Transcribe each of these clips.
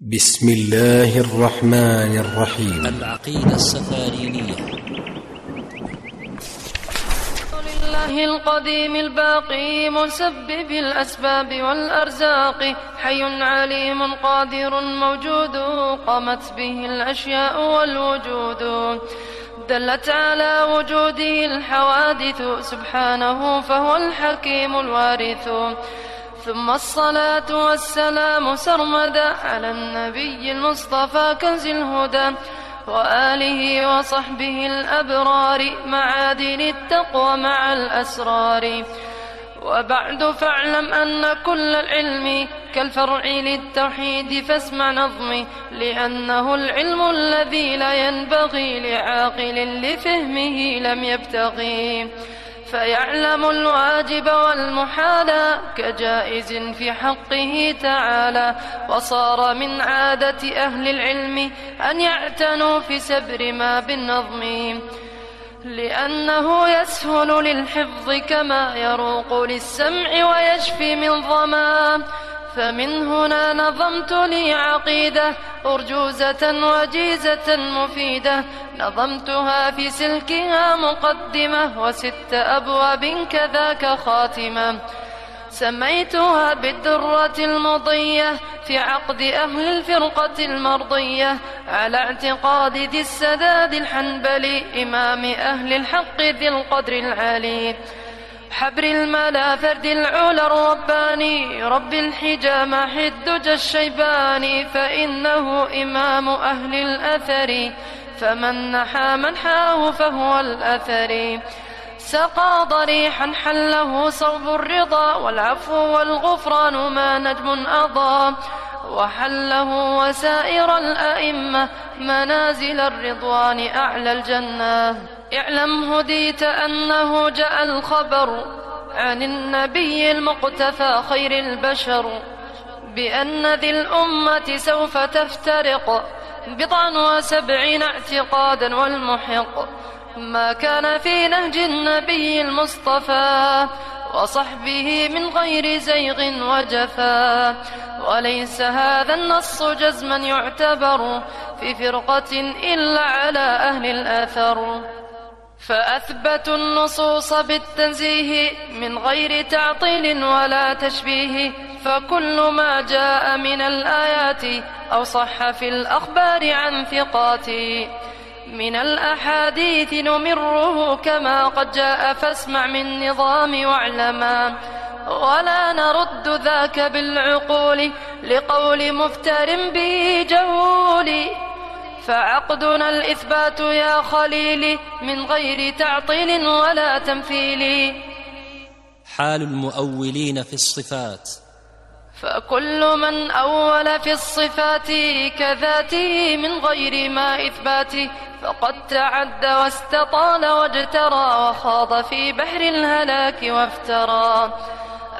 بسم الله الرحمن الرحيم. العقيدة السفارينية. لله القديم الباقي مسبب الأسباب والأرزاق حي عليم قادر موجود قامت به الأشياء والوجود. دلت على وجوده الحوادث سبحانه فهو الحكيم الوارث. ثم الصلاة والسلام سرمدا على النبي المصطفى كنز الهدى وآله وصحبه الأبرار معادن التقوى مع الأسرار. وبعد فاعلم أن كل العلم كالفرع للتوحيد فاسمع نظمي لأنه العلم الذي لا ينبغي لعاقل لفهمه لم يبتغي. فيعلم الواجب والمحال كجائز في حقه تعالى. وصار من عادة أهل العلم أن يعتنوا في سبر ما بالنظم لأنه يسهل للحفظ كما يروق للسمع ويشفي من ظما. فمن هنا نظمت لي عقيدة أرجوزة وجيزة مفيدة. نظمتها في سلكها مقدمة وست أبواب كذاك خاتمة. سميتها بالدرة المضية في عقد أهل الفرقة المرضية. على اعتقاد ذي السداد الحنبلي إمام أهل الحق ذي القدر العالي. حبر الملا فرد العلا الرباني رب الحجى محي الدجى الشيباني فإنه إمام أهل الأثر فمن نحى منحاه فهو الأثر. سقى ضريحا حله صوب الرضا والعفو والغفران ما نجم أضاء وحله وسائر الأئمة منازل الرضوان أعلى الجنة. اعلم هديت أنه جاء الخبر عن النبي المقتفى خير البشر بأن ذي الأمة سوف تفترق بضعا وسبعين اعتقادا والمحق ما كان في نهج النبي المصطفى وصحبه من غير زيغ وجفا وليس هذا النص جزما يعتبر في فرقة إلا على أهل الآثر فأثبتوا النصوص بالتنزيه من غير تعطيل ولا تشبيه فكل ما جاء من الآيات أو صح في الأخبار عن ثقات. من الأحاديث نمره كما قد جاء فاسمع من نظام واعلما. ولا نرد ذاك بالعقول لقول مفتر به جهول فعقدنا الإثبات يا خليلي من غير تعطيل ولا تمثيل. حال المؤولين في الصفات. فكل من أول في الصفات كذاته من غير ما إثبات. فقد تعد واستطال واجترى وخاض في بحر الهلاك وافترى.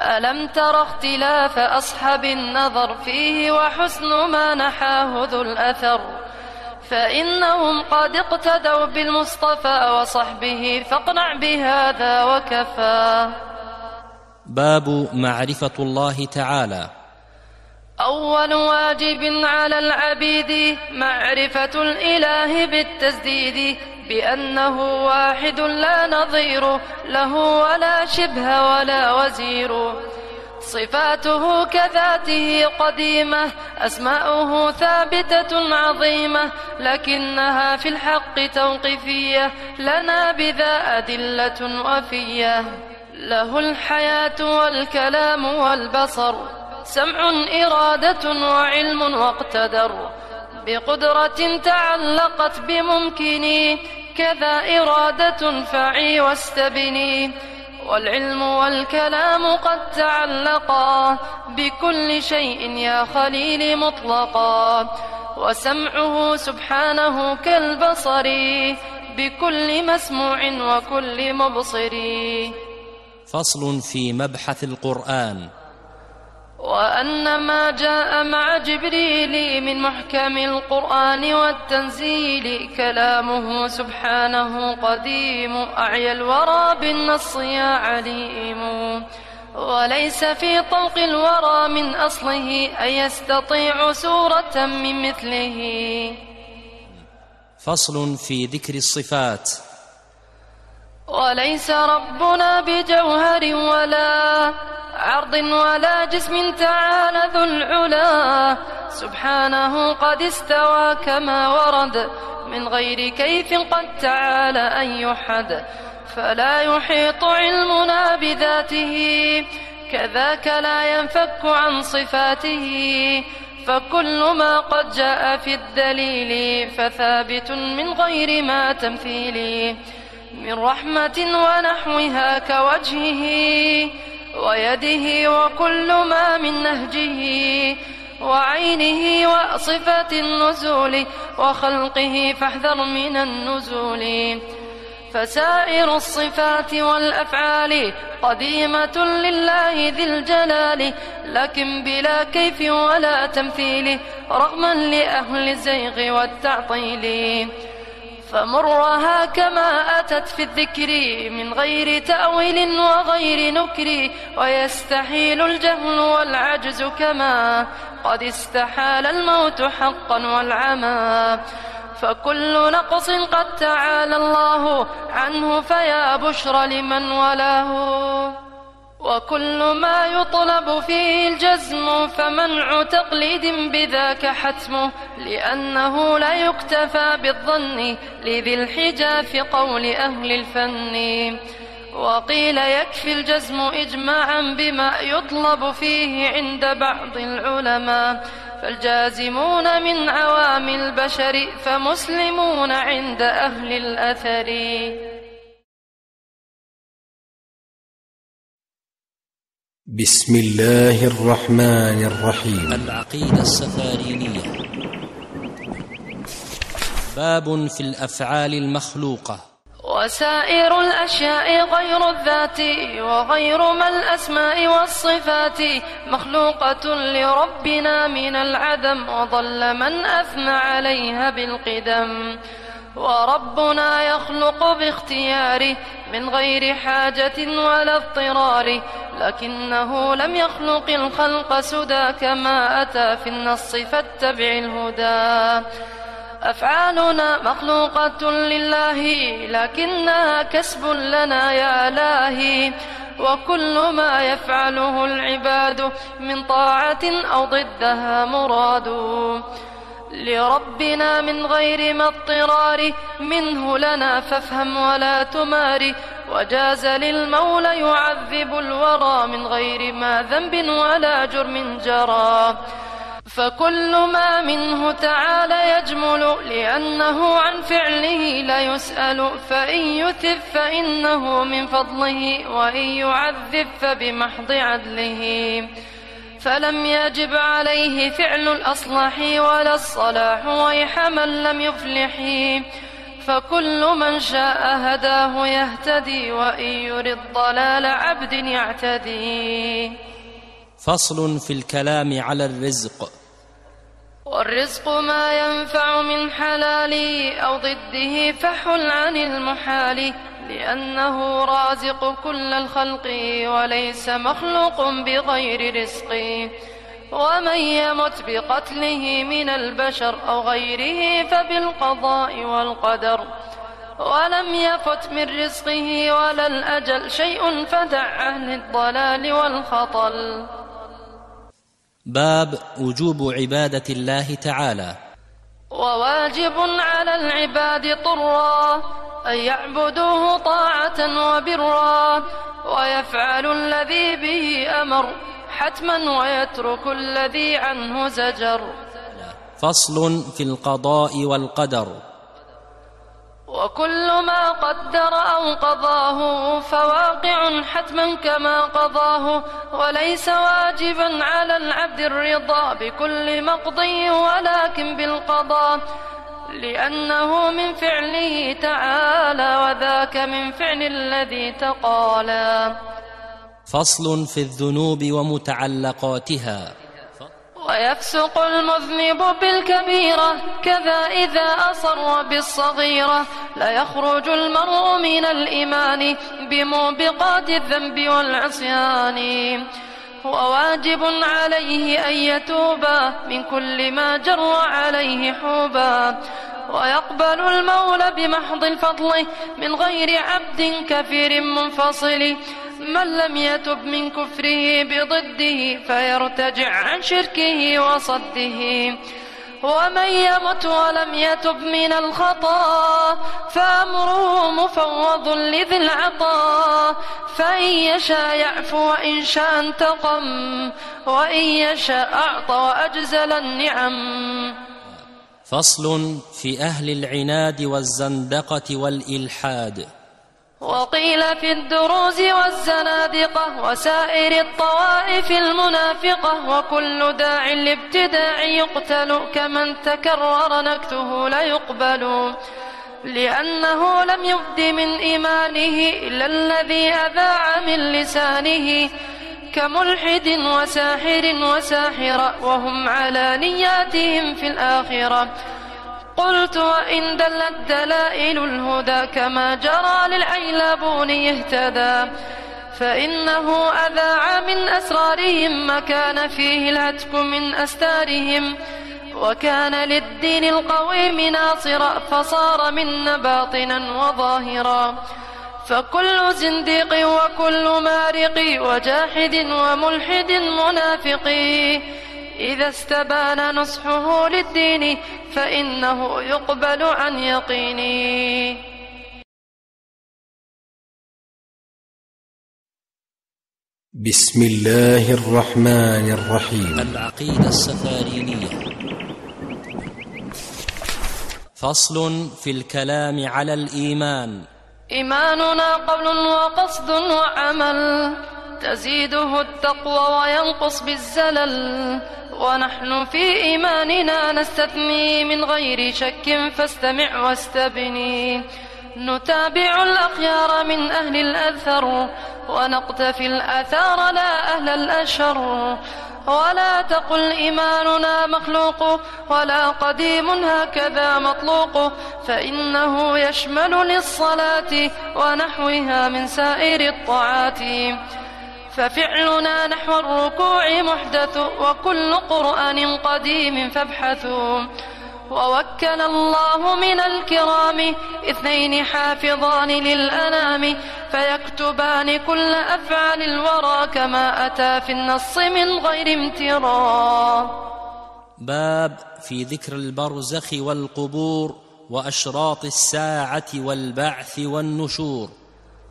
ألم تر اختلاف أصحاب النظر فيه وحسن ما نحاه ذو الأثر. فإنهم قد اقتدوا بالمصطفى وصحبه فاقنع بهذا وكفى. باب معرفة الله تعالى. أول واجب على العبيد معرفة الإله بالتسديد بأنه واحد لا نظير له ولا شبه ولا وزير. صفاته كذاته قديمة أسماؤه ثابتة عظيمة لكنها في الحق توقيفية لنا بذا أدلة وفية له الحياة والكلام والبصر سمع إرادة وعلم واقتدر. بقدرة تعلقت بممكن كذا إرادة فعي واستبني. والعلم والكلام قد تعلقا بكل شيء يا خليل مطلقا وسمعه سبحانه كالبصر بكل مسموع وكل مبصر. فصل في مبحث القرآن. وأن ما جاء مع جبريل من محكم القرآن والتنزيل كلامه سبحانه قديم أعيا الورى بالنص يا عليم. وليس في طوق الورى من أصله أن يستطيع سورة من مثله. فصل في ذكر الصفات. وليس ربنا بجوهر ولا عرض ولا جسم تعالى ذو العلا. سبحانه قد استوى كما ورد. من غير كيف قد تعالى أن يحد. فلا يحيط علمنا بذاته. كذاك لا ينفك عن صفاته. فكل ما قد جاء في الدليل فثابت من غير ما تمثيل. من رحمة ونحوها كوجهه. ويده وكل ما من نهجه وعينه وصفة النزول وخلقه فاحذر من النزول. فسائر الصفات والأفعال قديمة لله ذي الجلال لكن بلا كيف ولا تمثيل رغما لأهل الزيغ والتعطيل. فمرها كما أتت في الذكر من غير تأويل وغير نكر ويستحيل الجهل والعجز كما قد استحال الموت حقا والعمى. فكل نقص قد تعالى الله عنه فيا بشرى لمن ولاه. وكل ما يطلب فيه الجزم فمنع تقليد بذاك حتمه لأنه لا يكتفى بالظن لذي الحجى في قول أهل الفن. وقيل يكفي الجزم إجماعا بما يطلب فيه عند بعض العلماء فالجازمون من عوام البشر فمسلمون عند أهل الأثر. بسم الله الرحمن الرحيم. العقيدة السفارينية. باب في الأفعال المخلوقة. وسائر الأشياء غير الذات وغير ما الأسماء والصفات مخلوقة لربنا من العدم وضل من أثنى عليها بالقدم. وربنا يخلق باختياره من غير حاجة ولا اضطرار لكنه لم يخلق الخلق سدى كما أتى في النص فاتبع الهدى. أفعالنا مخلوقة لله لكنها كسب لنا يا إلهي. وكل ما يفعله العباد من طاعة أو ضدها مراد. لربنا من غير ما اضطرار منه لنا فافهم ولا تمار. وجاز للمولى يعذب الورى من غير ما ذنب ولا جرم جرى. فكل ما منه تعالى يجمل لأنه عن فعله لا يسأل. فإن يثب فإنه من فضله وإن يعذب فبمحض عدله. فلم يجب عليه فعل الأصلح ولا الصلاح ويح من لم يفلح. فكل من شاء هداه يهتدي وإن يرد ضلال عبد يعتدي. فصل في الكلام على الرزق. والرزق ما ينفع من حلال أو ضده فحل عن المحال. لأنه رازق كل الخلق وليس مخلوق بغير رزق ومن يمت بقتله من البشر أو غيره فبالقضاء والقدر. ولم يفت من رزقه ولا الأجل شيء فدع أهل الضلال والخطل. باب وجوب عبادة الله تعالى. وواجب على العباد طرا أن يعبدوه طاعة وبرا ويفعل الذي به أمر حتما ويترك الذي عنه زجر. فصل في القضاء والقدر. وكل ما قدر أو قضاه فواقع حتما كما قضاه وليس واجبا على العبد الرضا بكل مقضي ولكن بالقضاء. لأنه من فعله تعالى وذاك من فعل الذي تقالى فصل في الذنوب ومتعلقاتها. ويفسق المذنب بالكبيرة كذا إذا أصر بالصغيرة. لا يخرج المرء من الإيمان بموبقات الذنب والعصيان. هو واجب عليه أن يتوبا من كل ما جر عليه حوبا. ويقبل المولى بمحض الفضل من غير عبد كفير منفصل. من لم يتب من كفره بضده فيرتجع عن شركه وصده. ومن يمت ولم يتب من الخطا فأمره مفوض لذي العطاء فإن يشاء يعفو وإن شاء انتقم. وإن يشاء أعطى وأجزل النعم. فصل في أهل العناد والزندقة والإلحاد. وقيل في الدروز والزنادقة وسائر الطوائف المنافقة وكل داع لابتداع يقتل كمن تكرر نكته ليقبل لأنه لم يبد من إيمانه إلا الذي أذاع من لسانه كملحد وساحر وساحرة وهم على نياتهم في الآخرة. قلت وإن دلت دلائل الهدى كما جرى للعيلبون اهتدى. فإنه أذاع من أسرارهم ما كان فيه الهتك من أستارهم. وكان للدين القويم ناصرا فصار منا باطنا وظاهرا. فكل زنديق وكل مارق وجاحد وملحد منافق إذا استبان نصحه للدين فإنه يقبل عن يقيني بسم الله الرحمن الرحيم. العقيدة السفارينية. فصل في الكلام على الإيمان. إيماننا قول وقصد وعمل. تزيده التقوى وينقص بالزلل. ونحن في إيماننا نستثني من غير شك فاستمع واستبني. نتابع الأخيار من أهل الأثر ونقتفي الأثار لا أهل الأشر. ولا تقل إيماننا مخلوق ولا قديم هكذا مطلوق. فإنه يشمل للصلاة ونحوها من سائر الطاعات. ففعلنا نحو الركوع محدث وكل قرآن قديم فابحثوا ووكل الله من الكرام اثنين حافظان للأنام فيكتبان كل أفعال الورى كما أتى في النص من غير امتراء. باب في ذكر البرزخ والقبور وأشراط الساعة والبعث والنشور.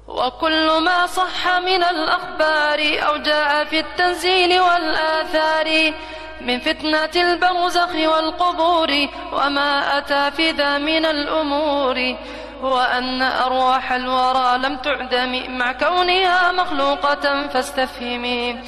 وكل ما صح من الأخبار أو جاء في التنزيل والآثار من فتنة البرزخ والقبور وما أتى في ذا من الأمور وأن أرواح الورى لم تعدم مع كونها مخلوقة فاستفهمي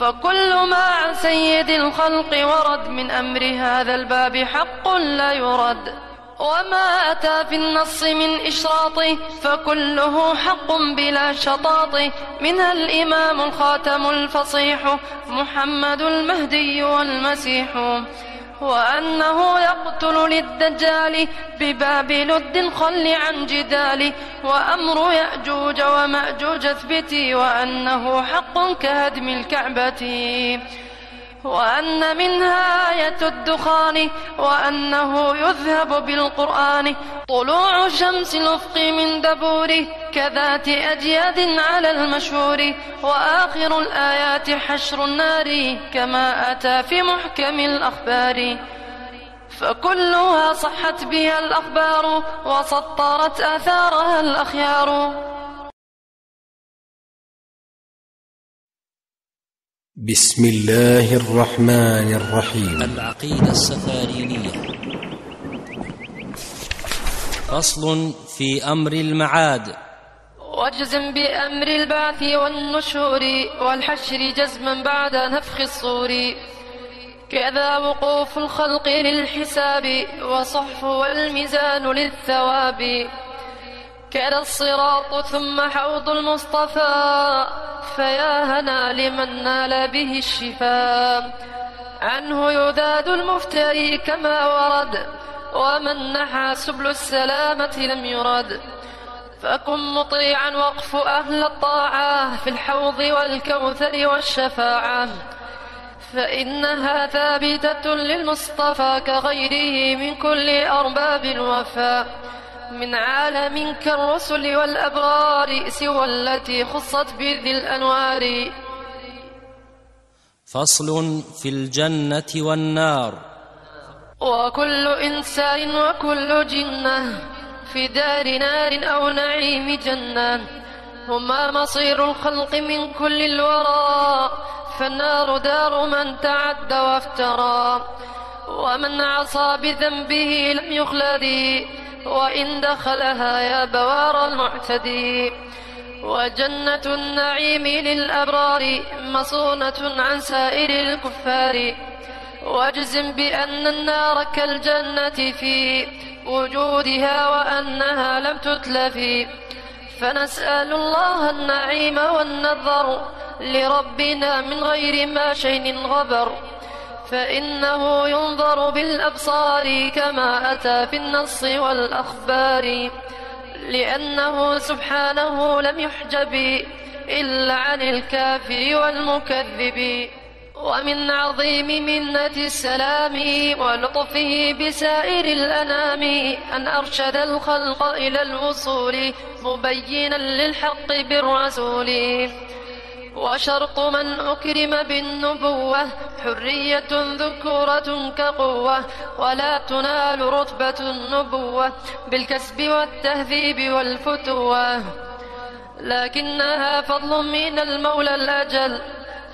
فكل ما عن سيد الخلق ورد من أمر هذا الباب حق لا يرد. وما أتى في النص من إشراطه فكله حق بلا شطاط. منها الإمام الخاتم الفصيح محمد المهدي والمسيح. وأنه يقتل للدجال بباب لد خل عن جدال. وأمر يأجوج ومأجوج اثبتي وأنه حق كهدم الكعبة. وأن منها آية الدخان وأنه يذهب بالقرآن. طلوع شمس الأفق من دبوره كذات أجياد على المشهور. وآخر الآيات حشر النار كما أتى في محكم الأخبار. فكلها صحت بها الأخبار وسطرت آثارها الأخيار. بسم الله الرحمن الرحيم. العقيدة السفارينية. فصل في أمر المعاد. واجزم بأمر البعث والنشور والحشر جزما بعد نفخ الصور. كذا وقوف الخلق للحساب وصحف والميزان للثواب. كذا الصراط ثم حوض المصطفى فيا هنا لمن نال به الشفاء. عنه يذاد المفتري كما ورد ومن نحى سبل السلامة لم يرد. فكن مطيعا وقف أهل الطاعة في الحوض والكوثر والشفاعة. فإنها ثابتة للمصطفى كغيره من كل أرباب الوفاء. من عالم كالرسل والأبرار سوى التي خصت بذي الأنوار. فصل في الجنة والنار. وكل إنسان وكل جنة في دار نار أو نعيم جنة. هما مصير الخلق من كل الورى. فالنار دار من تعد وافترى. ومن عصى بذنبه لم يخلد وإن دخلها يا بوار المعتدي. وجنة النعيم للأبرار مصونة عن سائر الكفار. واجزم بأن النار كالجنة في وجودها وأنها لم تتلف. فنسأل الله النعيم والنظر لربنا من غير ما شيء غبر. فإنه ينظر بالأبصار كما أتى في النص والأخبار لأنه سبحانه لم يحجب إلا عن الكافر والمكذب ومن عظيم منة السلام ولطفه بسائر الأنام أن أرشد الخلق إلى الوصول مبينا للحق بالرسول. وشرط من أكرم بالنبوة حرية ذكورة كقوة ولا تنال رتبة النبوة بالكسب والتهذيب والفتوة لكنها فضل من المولى الأجل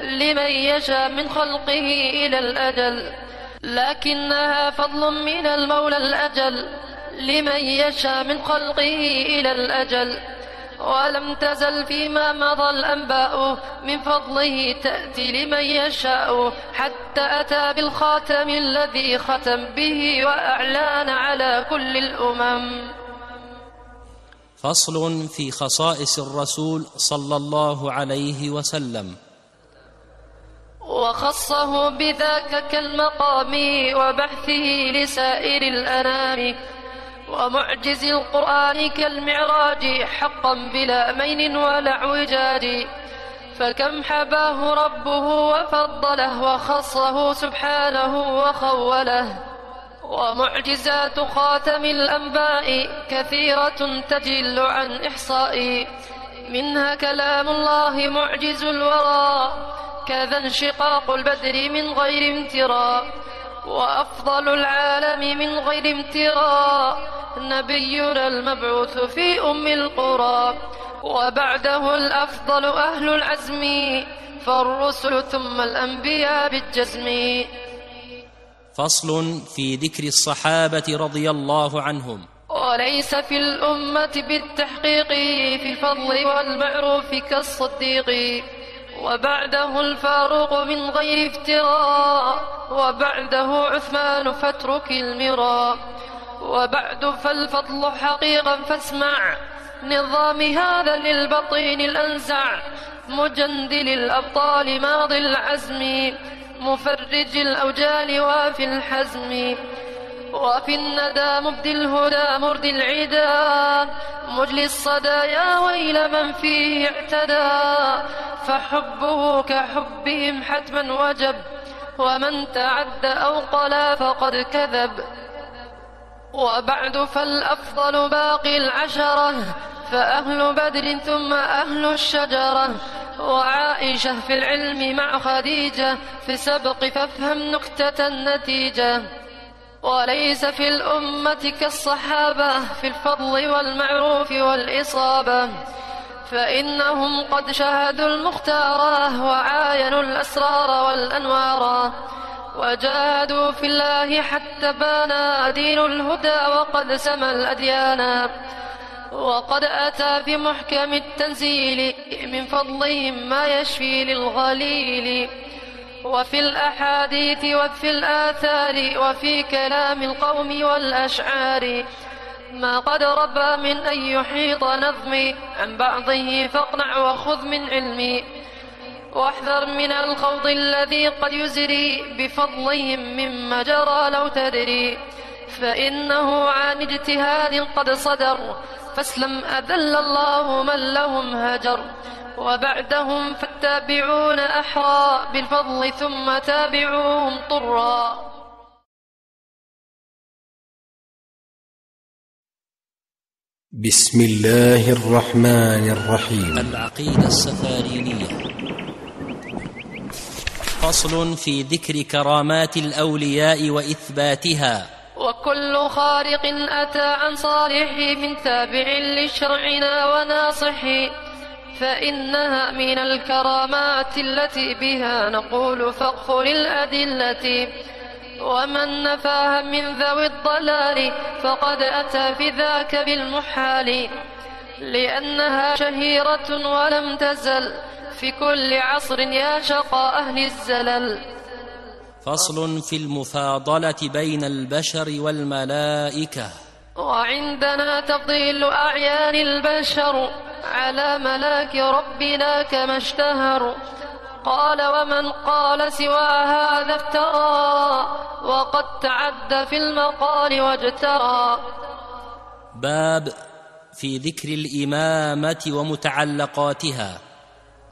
لمن يشاء من خلقه إلى الأجل. لكنها فضل من المولى الأجل لمن يشاء من خلقه إلى الأجل. ولم تزل فيما مضى الأنباء من فضله تأتي لمن يشاء. حتى أتى بالخاتم الذي ختم به وأعلان على كل الأمم. فصل في خصائص الرسول صلى الله عليه وسلم. وخصه بذاك كالمقام وبحثه لسائر الأنام. ومعجز القرآن كالمعراج حقا بلا مين ولا اعوجاج. فكم حباه ربه وفضله وخصه سبحانه وخوله. ومعجزات خاتم الأنباء كثيرة تجل عن إحصاء. منها كلام الله معجز الورى كذا انشقاق البدر من غير امتراء. وأفضل العالم من غير امتراء. نبينا المبعوث في أم القرى وبعده الأفضل أهل العزم فالرسل ثم الأنبياء بالجزم. فصل في ذكر الصحابة رضي الله عنهم. وليس في الأمة بالتحقيق في الفضل والمعروف كالصديق. وبعده الفاروق من غير افتراء وبعده عثمان فاترك المراء. وبعد فالفضل حقيقا فاسمع. نظام هذا للبطين الأنزع. مجندل الأبطال ماضي العزم مفرج الأوجال وفي الحزم. وفي الندى مبدي الهدى مرد العدا. مجلي الصدى يا ويل من فيه اعتدى. فحبه كحبهم حتما وجب. ومن تعد أو قلا فقد كذب. وبعد فالأفضل باقي العشرة فأهل بدر ثم أهل الشجرة. وعائشة في العلم مع خديجة في سبق فافهم نكتة النتيجة. وليس في الأمة كالصحابة في الفضل والمعروف والإصابة. فإنهم قد شاهدوا المختار وعاينوا الأسرار والأنوار. وجاهدوا في الله حتى بان دين الهدى وقد سمى الأديان. وقد أتى في محكم التنزيل من فضلهم ما يشفي للغليل. وفي الأحاديث وفي الآثار وفي كلام القوم والأشعار. ما قد ربى من أن يحيط نظمي عن بعضه فاقنع وخذ من علمي. واحذر من الخوض الذي قد يزري بفضلهم مما جرى لو تدري. فإنه عن اجتهاد قد صدر. فاسلم أذل الله من لهم هجر. وبعدهم فالتابعون أحرى بالفضل ثم تابعوهم طرا. بسم الله الرحمن الرحيم. العقيدة السفارينية. فصل في ذكر كرامات الأولياء وإثباتها. وكل خارق أتى عن صالح من تابع لشرعنا وناصح فإنها من الكرامات التي بها نقول فاغفر الأدلة. ومن نفاها من ذوي الضلال فقد أتى في ذاك بالمحال لأنها شهيرة ولم تزل. في كل عصر يا شقى أهل الزلل. فصل في المفاضلة بين البشر والملائكة. وعندنا تفضيل أعيان البشر على ملاك ربنا كما اشتهر. قال ومن قال سوى هذا افترى وقد تعد في المقال واجترى. باب في ذكر الإمامة ومتعلقاتها.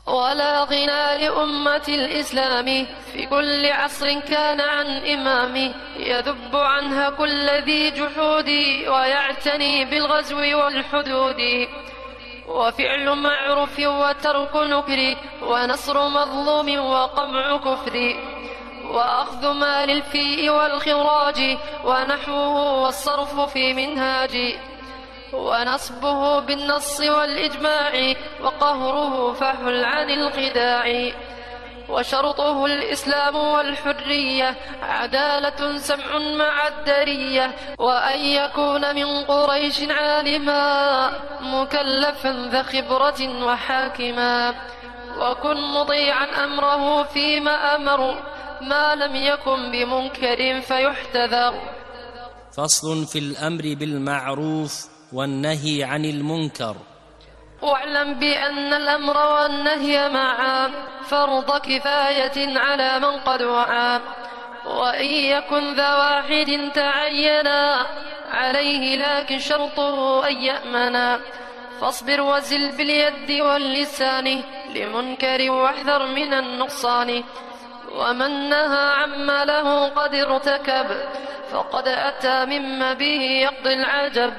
ولا غنى لأمة الإسلام. في كل عصر كان عن إمام. يذب عنها كل ذي جحود ويعتني بالغزو والحدود. وفعل معروف وترك نكر ونصر مظلوم وقمع كفر. وأخذ مال الفيء والخراج ونحوه والصرف في منهاج. ونصبه بالنص والإجماع وقهره فحل عن الخداع. وشرطه الإسلام والحرية عدالة سمع مع الدرية وأن يكون من قريش عالما مكلفا ذا خبرة وحاكما. وكن مطيعا أمره فيما أمر ما لم يكن بمنكر فيحتذر. فصل في الأمر بالمعروف. والنهي عن المنكر. واعلم بأن الأمر والنهي معا فرض كفاية على من قد وعى. وإن يكن ذا واحد تعينا عليه لكن شرطه أن يأمنا. فاصبر وزل باليد واللسان لمنكر واحذر من النقصان. ومن نهى عما له قد ارتكب فقد أتى مما به يقضي العجب.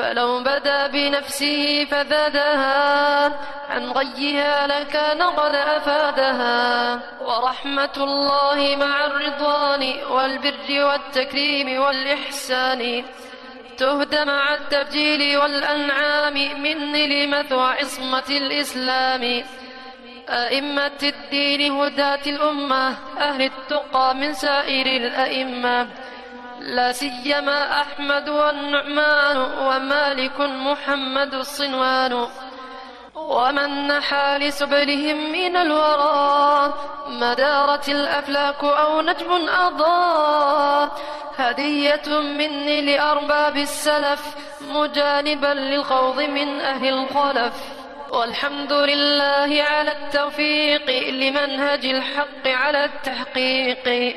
فلو بدا بنفسه فزادها. عن غيها لكان قد أفادها. ورحمة الله مع الرضوان والبر والتكريم والإحسان. تهدى مع التبجيل والأنعام من نلمة وعصمة الإسلام. أئمة الدين هداة الأمة أهل التقى من سائر الأئمة. لا سيما أحمد والنعمان ومالك محمد الصنوان ومن نحى لسبلهم من الورى مدارت الأفلاك أو نجم أضاء هدية مني لأرباب السلف مجانبا للخوض من أهل الخلف والحمد لله على التوفيق لمنهج الحق على التحقيق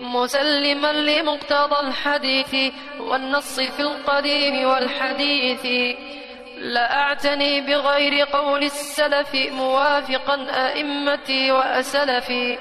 مسلما لمقتضى الحديث والنص في القديم والحديث. لا أعتني بغير قول السلف موافقا أئمتي وأسلفي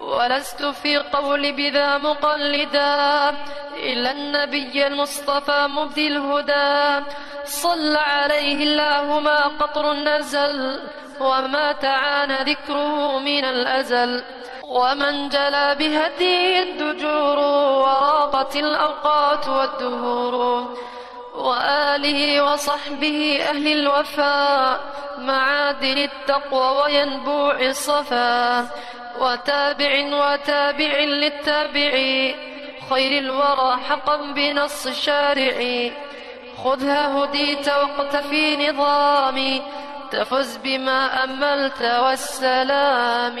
ولست في قول بذا مقلدا إلا النبي المصطفى مبدي الهدى. صلى عليه الله ما قطر نزل وما تعانى ذكره من الأزل. ومن جلى بهديه الدجور وراقت الأوقات والدهور وآله وصحبه أهل الوفاء معادن التقوى وينبوع الصفا وتابع وتابع للتابع خير الورى حقا بنص الشارع خذها هديت واقتفي نظامي تفز بما أملت والسلام